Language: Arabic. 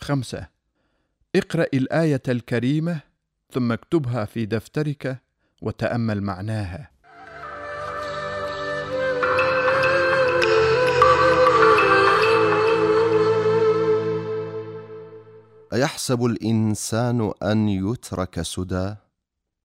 خمسة. اقرأ الآية الكريمة ثم اكتبها في دفترك وتأمل معناها. أيحسب الإنسان أن يترك سدى؟